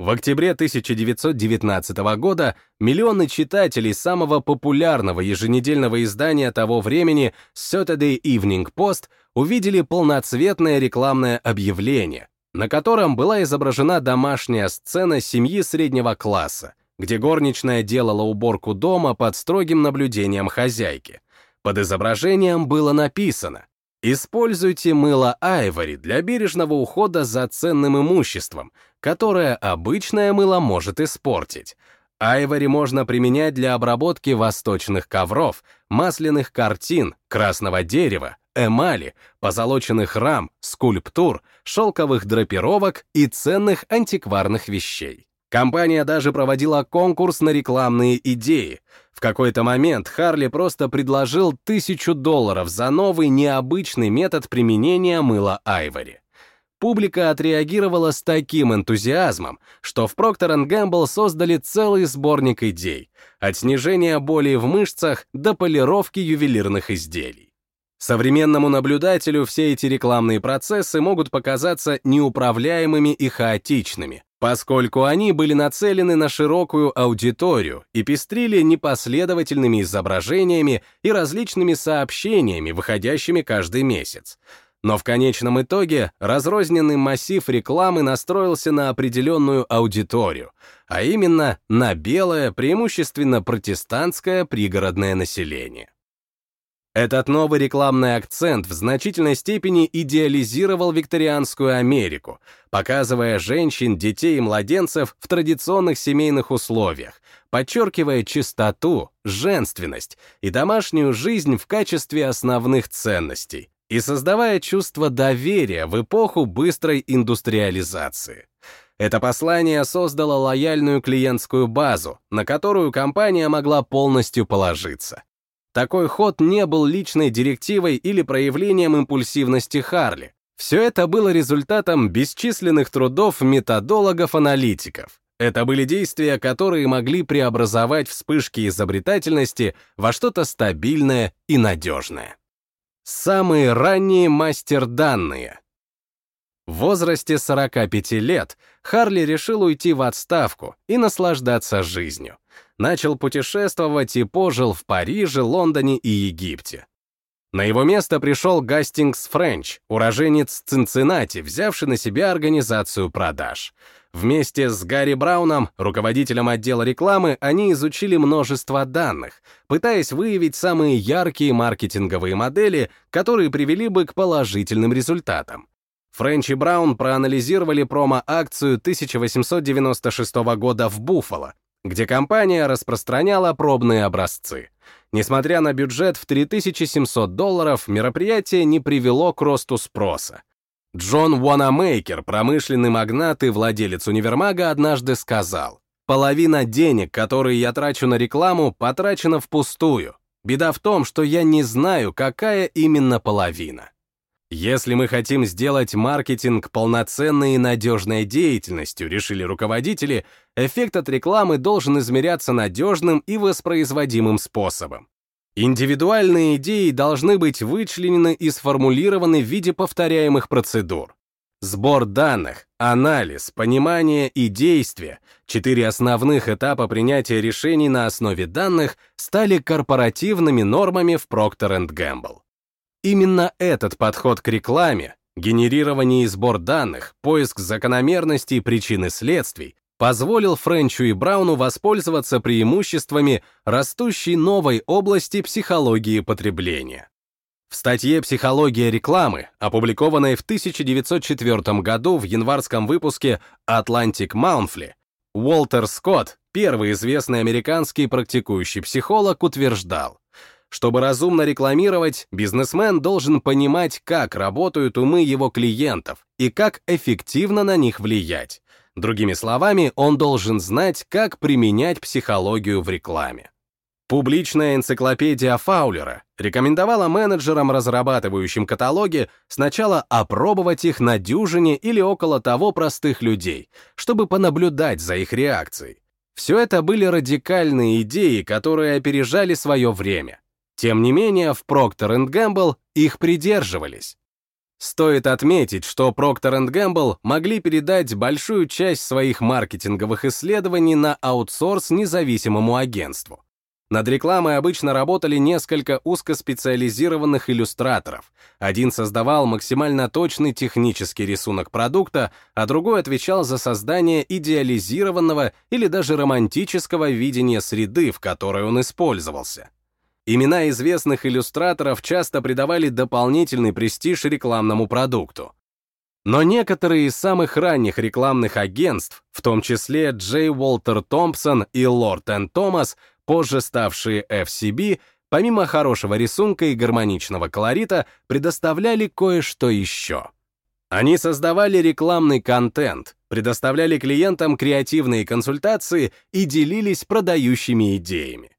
S1: В октябре 1919 года миллионы читателей самого популярного еженедельного издания того времени Saturday Evening Post увидели полноцветное рекламное объявление, на котором была изображена домашняя сцена семьи среднего класса, где горничная делала уборку дома под строгим наблюдением хозяйки. Под изображением было написано «Используйте мыло Айвори для бережного ухода за ценным имуществом, которое обычное мыло может испортить. Айвори можно применять для обработки восточных ковров, масляных картин, красного дерева, эмали, позолоченных рам, скульптур, шелковых драпировок и ценных антикварных вещей. Компания даже проводила конкурс на рекламные идеи. В какой-то момент Харли просто предложил тысячу долларов за новый необычный метод применения мыла Айвори. Публика отреагировала с таким энтузиазмом, что в Procter Gamble создали целый сборник идей, от снижения боли в мышцах до полировки ювелирных изделий. Современному наблюдателю все эти рекламные процессы могут показаться неуправляемыми и хаотичными, поскольку они были нацелены на широкую аудиторию и пестрили непоследовательными изображениями и различными сообщениями, выходящими каждый месяц. Но в конечном итоге разрозненный массив рекламы настроился на определенную аудиторию, а именно на белое, преимущественно протестантское пригородное население. Этот новый рекламный акцент в значительной степени идеализировал викторианскую Америку, показывая женщин, детей и младенцев в традиционных семейных условиях, подчеркивая чистоту, женственность и домашнюю жизнь в качестве основных ценностей и создавая чувство доверия в эпоху быстрой индустриализации. Это послание создало лояльную клиентскую базу, на которую компания могла полностью положиться. Такой ход не был личной директивой или проявлением импульсивности Харли. Все это было результатом бесчисленных трудов методологов-аналитиков. Это были действия, которые могли преобразовать вспышки изобретательности во что-то стабильное и надежное. Самые ранние мастер-данные. В возрасте 45 лет Харли решил уйти в отставку и наслаждаться жизнью начал путешествовать и пожил в Париже, Лондоне и Египте. На его место пришел Гастингс Френч, уроженец Цинциннати, взявший на себя организацию продаж. Вместе с Гарри Брауном, руководителем отдела рекламы, они изучили множество данных, пытаясь выявить самые яркие маркетинговые модели, которые привели бы к положительным результатам. Френч и Браун проанализировали промо-акцию 1896 года в Буффало, где компания распространяла пробные образцы. Несмотря на бюджет в 3700 долларов, мероприятие не привело к росту спроса. Джон Уанамейкер, промышленный магнат и владелец универмага, однажды сказал, «Половина денег, которые я трачу на рекламу, потрачена впустую. Беда в том, что я не знаю, какая именно половина». Если мы хотим сделать маркетинг полноценной и надежной деятельностью, решили руководители, эффект от рекламы должен измеряться надежным и воспроизводимым способом. Индивидуальные идеи должны быть вычленены и сформулированы в виде повторяемых процедур. Сбор данных, анализ, понимание и действие — четыре основных этапа принятия решений на основе данных стали корпоративными нормами в Procter Gamble. Именно этот подход к рекламе, генерирование и сбор данных, поиск закономерностей причин и следствий, позволил Френчу и Брауну воспользоваться преимуществами растущей новой области психологии потребления. В статье «Психология рекламы», опубликованной в 1904 году в январском выпуске Atlantic Monthly, Уолтер Скотт, первый известный американский практикующий психолог, утверждал, чтобы разумно рекламировать, бизнесмен должен понимать, как работают умы его клиентов и как эффективно на них влиять. Другими словами, он должен знать, как применять психологию в рекламе. Публичная энциклопедия Фаулера рекомендовала менеджерам, разрабатывающим каталоги, сначала опробовать их на дюжине или около того простых людей, чтобы понаблюдать за их реакцией. Все это были радикальные идеи, которые опережали свое время. Тем не менее, в Procter Gamble их придерживались. Стоит отметить, что Procter Gamble могли передать большую часть своих маркетинговых исследований на аутсорс независимому агентству. Над рекламой обычно работали несколько узкоспециализированных иллюстраторов. Один создавал максимально точный технический рисунок продукта, а другой отвечал за создание идеализированного или даже романтического видения среды, в которой он использовался. Имена известных иллюстраторов часто придавали дополнительный престиж рекламному продукту. Но некоторые из самых ранних рекламных агентств, в том числе Джей Уолтер Томпсон и Лорд Энн Томас, позже ставшие FCB, помимо хорошего рисунка и гармоничного колорита, предоставляли кое-что еще. Они создавали рекламный контент, предоставляли клиентам креативные консультации и делились продающими идеями.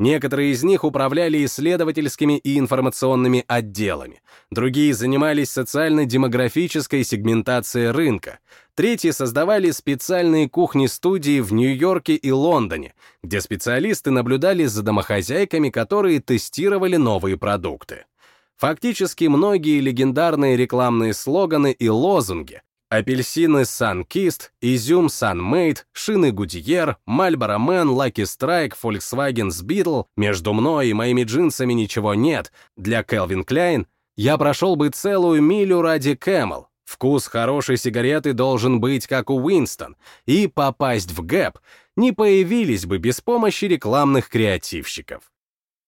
S1: Некоторые из них управляли исследовательскими и информационными отделами, другие занимались социально-демографической сегментацией рынка, третьи создавали специальные кухни-студии в Нью-Йорке и Лондоне, где специалисты наблюдали за домохозяйками, которые тестировали новые продукты. Фактически многие легендарные рекламные слоганы и лозунги Апельсины Sunkist, изюм Sunmade, шины Goodyear, Marlboro Man, Lucky Strike, Volkswagen Beetle, между мной и моими джинсами ничего нет, для Calvin Klein, я прошел бы целую милю ради Camel. Вкус хорошей сигареты должен быть как у Уинстон, и попасть в Гэп не появились бы без помощи рекламных креативщиков.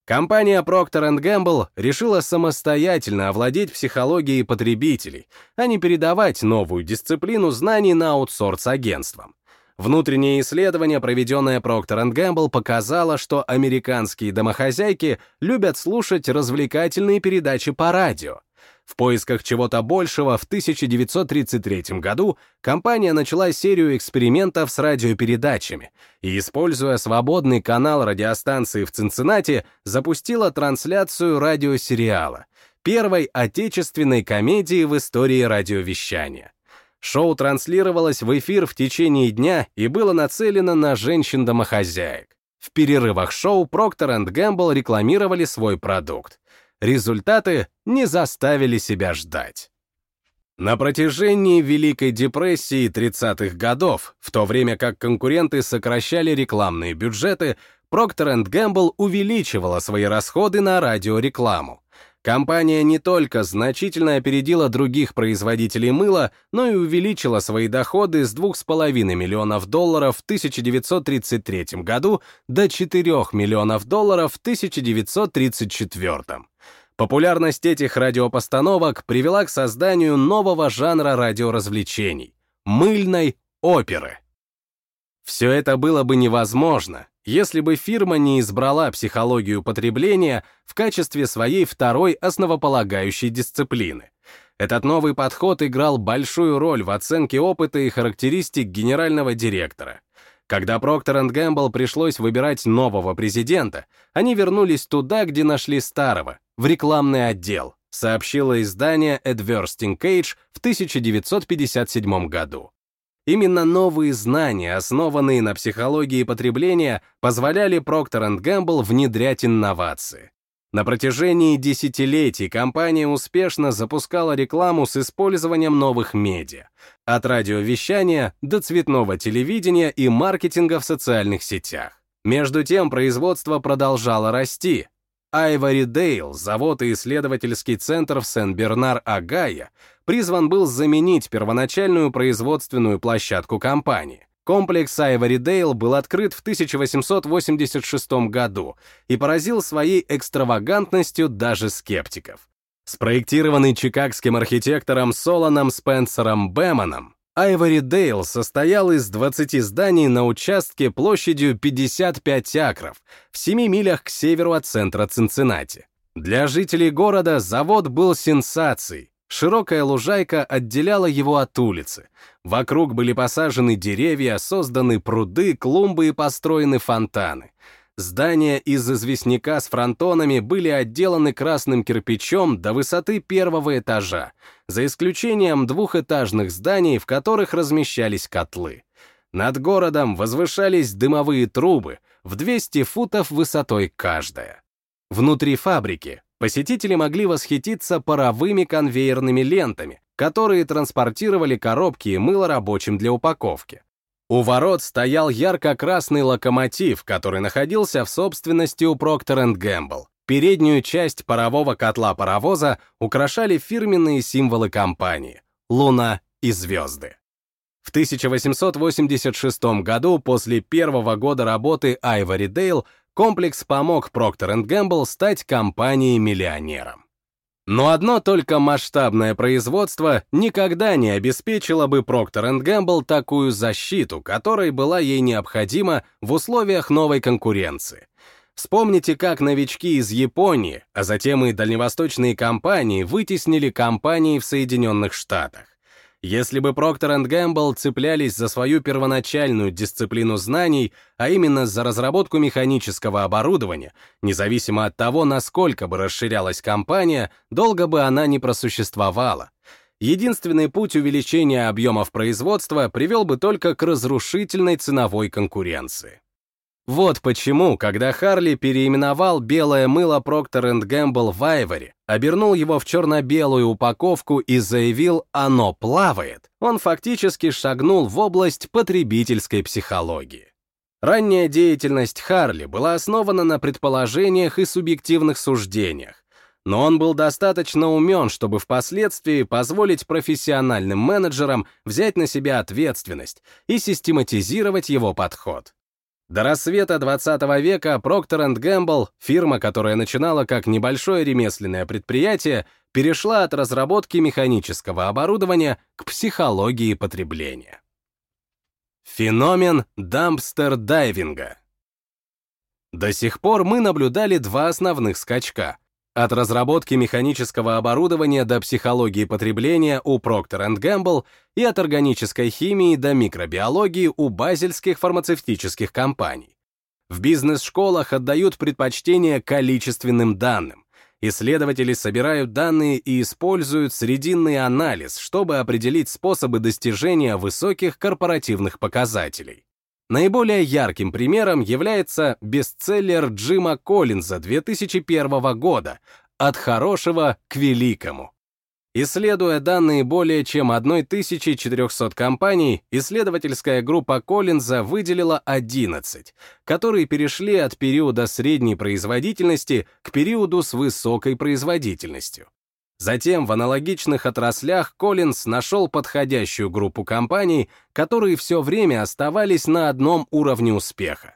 S1: Компания Procter Gamble решила самостоятельно овладеть психологией потребителей, а не передавать новую дисциплину знаний на аутсорс агентствам. Внутреннее исследование, проведенное Procter Gamble, показало, что американские домохозяйки любят слушать развлекательные передачи по радио. В поисках чего-то большего в 1933 году компания начала серию экспериментов с радиопередачами и, используя свободный канал радиостанции в Цинциннати, запустила трансляцию радиосериала, первой отечественной комедии в истории радиовещания. Шоу транслировалось в эфир в течение дня и было нацелено на женщин-домохозяек. В перерывах шоу Procter Gamble рекламировали свой продукт. Результаты не заставили себя ждать. На протяжении Великой депрессии 30-х годов, в то время как конкуренты сокращали рекламные бюджеты, Procter Gamble увеличивала свои расходы на радиорекламу. Компания не только значительно опередила других производителей мыла, но и увеличила свои доходы с 2,5 миллионов долларов в 1933 году до 4 миллионов долларов в 1934. Популярность этих радиопостановок привела к созданию нового жанра радиоразвлечений — мыльной оперы. Все это было бы невозможно, если бы фирма не избрала психологию потребления в качестве своей второй основополагающей дисциплины. Этот новый подход играл большую роль в оценке опыта и характеристик генерального директора. Когда Procter Gamble пришлось выбирать нового президента, они вернулись туда, где нашли старого, в рекламный отдел, сообщило издание Adversing Cage в 1957 году. Именно новые знания, основанные на психологии потребления, позволяли Procter Gamble внедрять инновации. На протяжении десятилетий компания успешно запускала рекламу с использованием новых медиа, от радиовещания до цветного телевидения и маркетинга в социальных сетях. Между тем производство продолжало расти. Айвори Дейл, завод и исследовательский центр в Сен-Бернар-Агая, призван был заменить первоначальную производственную площадку компании. Комплекс Айвори-Дейл был открыт в 1886 году и поразил своей экстравагантностью даже скептиков. Спроектированный чикагским архитектором Солоном Спенсером Бэмоном, Айвори-Дейл состоял из 20 зданий на участке площадью 55 акров в 7 милях к северу от центра Цинциннати. Для жителей города завод был сенсацией, Широкая лужайка отделяла его от улицы. Вокруг были посажены деревья, созданы пруды, клумбы и построены фонтаны. Здания из известняка с фронтонами были отделаны красным кирпичом до высоты первого этажа, за исключением двухэтажных зданий, в которых размещались котлы. Над городом возвышались дымовые трубы в 200 футов высотой каждая. Внутри фабрики посетители могли восхититься паровыми конвейерными лентами, которые транспортировали коробки и мыло рабочим для упаковки. У ворот стоял ярко-красный локомотив, который находился в собственности у Procter Gamble. Переднюю часть парового котла паровоза украшали фирменные символы компании — луна и звезды. В 1886 году, после первого года работы Ivory Dale, комплекс помог Procter Gamble стать компанией-миллионером. Но одно только масштабное производство никогда не обеспечило бы Procter Gamble такую защиту, которая была ей необходима в условиях новой конкуренции. Вспомните, как новички из Японии, а затем и дальневосточные компании вытеснили компании в Соединенных Штатах. Если бы Procter Gamble цеплялись за свою первоначальную дисциплину знаний, а именно за разработку механического оборудования, независимо от того, насколько бы расширялась компания, долго бы она не просуществовала. Единственный путь увеличения объемов производства привел бы только к разрушительной ценовой конкуренции. Вот почему, когда Харли переименовал белое мыло Procter Gamble в Ivory, обернул его в черно-белую упаковку и заявил «оно плавает», он фактически шагнул в область потребительской психологии. Ранняя деятельность Харли была основана на предположениях и субъективных суждениях, но он был достаточно умен, чтобы впоследствии позволить профессиональным менеджерам взять на себя ответственность и систематизировать его подход. До рассвета 20 века Procter Gamble, фирма, которая начинала как небольшое ремесленное предприятие, перешла от разработки механического оборудования к психологии потребления. Феномен дампстер-дайвинга. До сих пор мы наблюдали два основных скачка от разработки механического оборудования до психологии потребления у Procter Gamble и от органической химии до микробиологии у базельских фармацевтических компаний. В бизнес-школах отдают предпочтение количественным данным. Исследователи собирают данные и используют срединный анализ, чтобы определить способы достижения высоких корпоративных показателей. Наиболее ярким примером является бестселлер Джима Коллинза 2001 года «От хорошего к великому». Исследуя данные более чем 1400 компаний, исследовательская группа Коллинза выделила 11, которые перешли от периода средней производительности к периоду с высокой производительностью. Затем в аналогичных отраслях Коллинз нашел подходящую группу компаний, которые все время оставались на одном уровне успеха.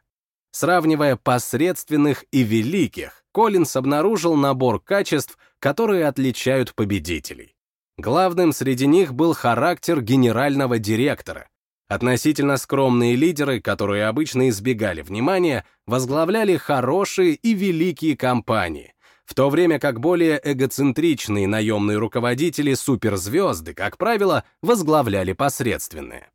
S1: Сравнивая посредственных и великих, Коллинз обнаружил набор качеств, которые отличают победителей. Главным среди них был характер генерального директора. Относительно скромные лидеры, которые обычно избегали внимания, возглавляли хорошие и великие компании, в то время как более эгоцентричные наемные руководители суперзвезды, как правило, возглавляли посредственные.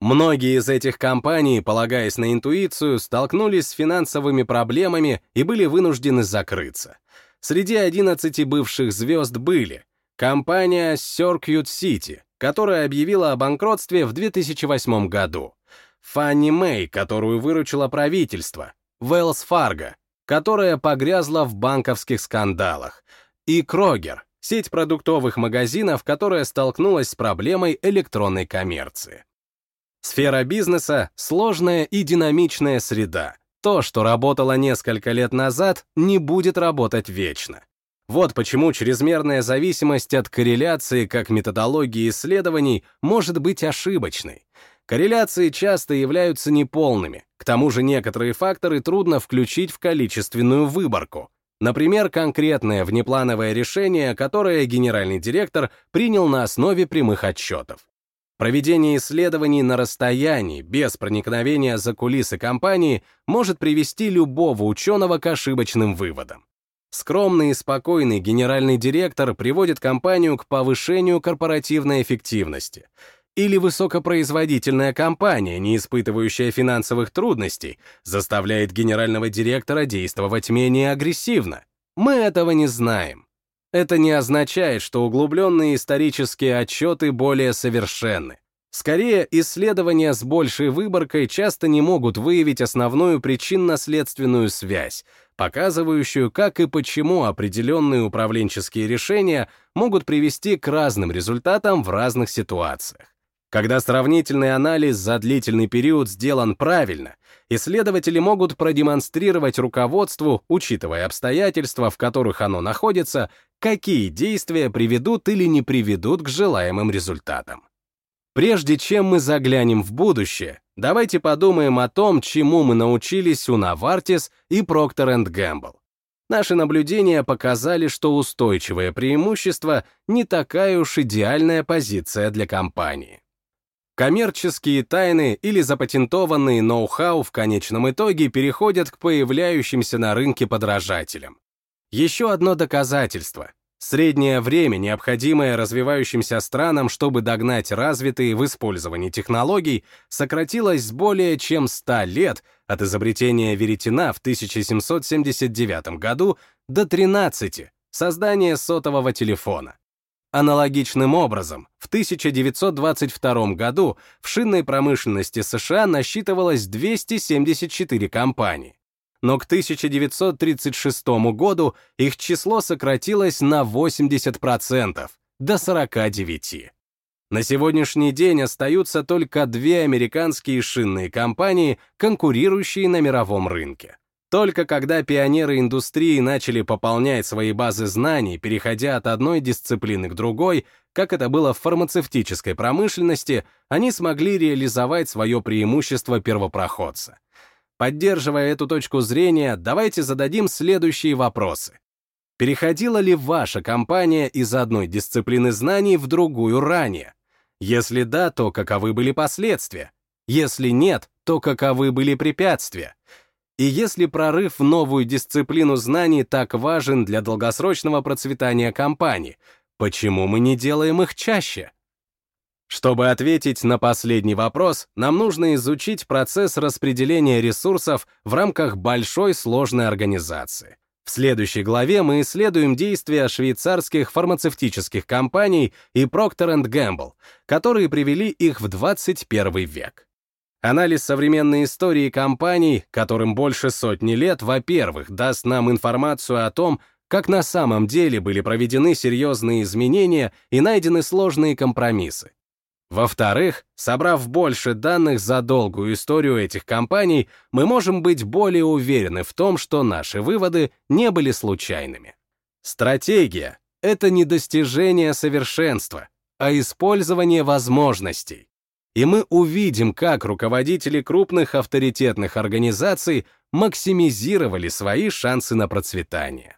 S1: Многие из этих компаний, полагаясь на интуицию, столкнулись с финансовыми проблемами и были вынуждены закрыться. Среди 11 бывших звезд были компания Circuit City, которая объявила о банкротстве в 2008 году, Fannie Mae, которую выручило правительство, Wells Fargo, которая погрязла в банковских скандалах, и Крогер, сеть продуктовых магазинов, которая столкнулась с проблемой электронной коммерции. Сфера бизнеса — сложная и динамичная среда. То, что работало несколько лет назад, не будет работать вечно. Вот почему чрезмерная зависимость от корреляции как методологии исследований может быть ошибочной. Корреляции часто являются неполными, к тому же некоторые факторы трудно включить в количественную выборку. Например, конкретное внеплановое решение, которое генеральный директор принял на основе прямых отчетов. Проведение исследований на расстоянии, без проникновения за кулисы компании, может привести любого ученого к ошибочным выводам. Скромный и спокойный генеральный директор приводит компанию к повышению корпоративной эффективности. Или высокопроизводительная компания, не испытывающая финансовых трудностей, заставляет генерального директора действовать менее агрессивно? Мы этого не знаем. Это не означает, что углубленные исторические отчеты более совершенны. Скорее, исследования с большей выборкой часто не могут выявить основную причинно-следственную связь, показывающую, как и почему определенные управленческие решения могут привести к разным результатам в разных ситуациях. Когда сравнительный анализ за длительный период сделан правильно, исследователи могут продемонстрировать руководству, учитывая обстоятельства, в которых оно находится, какие действия приведут или не приведут к желаемым результатам. Прежде чем мы заглянем в будущее, давайте подумаем о том, чему мы научились у Novartis и Procter Gamble. Наши наблюдения показали, что устойчивое преимущество не такая уж идеальная позиция для компании. Коммерческие тайны или запатентованные ноу-хау в конечном итоге переходят к появляющимся на рынке подражателям. Еще одно доказательство. Среднее время, необходимое развивающимся странам, чтобы догнать развитые в использовании технологий, сократилось с более чем 100 лет от изобретения веретена в 1779 году до 13 создания сотового телефона. Аналогичным образом, в 1922 году в шинной промышленности США насчитывалось 274 компании, но к 1936 году их число сократилось на 80%, до 49. На сегодняшний день остаются только две американские шинные компании, конкурирующие на мировом рынке. Только когда пионеры индустрии начали пополнять свои базы знаний, переходя от одной дисциплины к другой, как это было в фармацевтической промышленности, они смогли реализовать свое преимущество первопроходца. Поддерживая эту точку зрения, давайте зададим следующие вопросы. Переходила ли ваша компания из одной дисциплины знаний в другую ранее? Если да, то каковы были последствия? Если нет, то каковы были препятствия? И если прорыв в новую дисциплину знаний так важен для долгосрочного процветания компании, почему мы не делаем их чаще? Чтобы ответить на последний вопрос, нам нужно изучить процесс распределения ресурсов в рамках большой сложной организации. В следующей главе мы исследуем действия швейцарских фармацевтических компаний и Procter Gamble, которые привели их в 21 век. Анализ современной истории компаний, которым больше сотни лет, во-первых, даст нам информацию о том, как на самом деле были проведены серьезные изменения и найдены сложные компромиссы. Во-вторых, собрав больше данных за долгую историю этих компаний, мы можем быть более уверены в том, что наши выводы не были случайными. Стратегия — это не достижение совершенства, а использование возможностей и мы увидим, как руководители крупных авторитетных организаций максимизировали свои шансы на процветание.